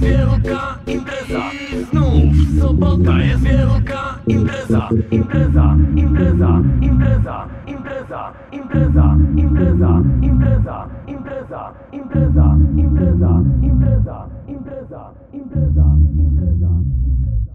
jest wielka impreza I znów sobota jest wielka impreza Impreza, impreza, impreza, impreza, impreza, impreza, impreza, impreza, impreza, impreza, impreza, impreza, impreza, impreza.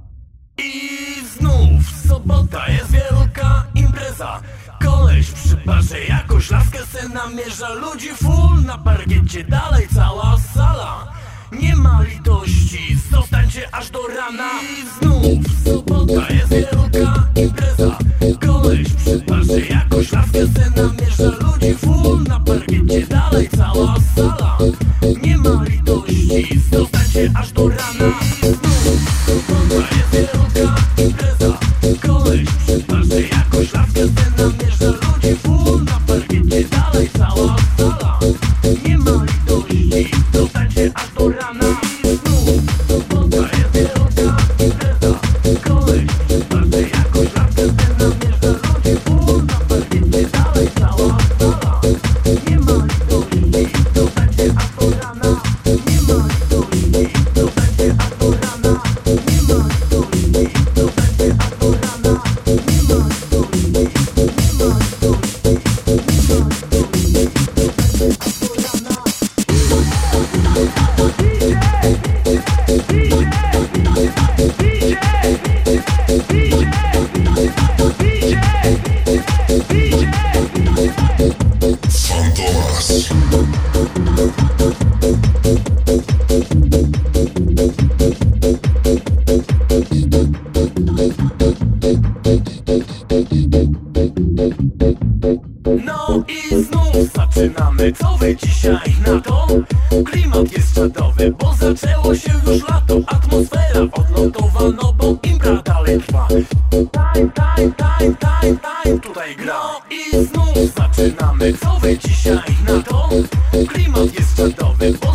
I znów sobota jest wielka impreza Koleś przy barze jakoś laskę se namierza Ludzi full na parkiecie, dalej cała sala Nie ma litości, zostańcie aż do rana. I znów sobota jest wielka impreza. Koleś przy barze jakoś laskę se namierza. Ludzi full na parkiecie, dalej cała sala. Nie ma litości, zostańcie aż do rana zaczynamy, co wy dzisiaj na to? Klimat jest czadowy, bo zaczęło się już lato Atmosfera odlotowa, no bo impra dalej trwa Time, time, time, time, time, tutaj gra i znów zaczynamy, co wy dzisiaj na to? Klimat jest czadowy, bo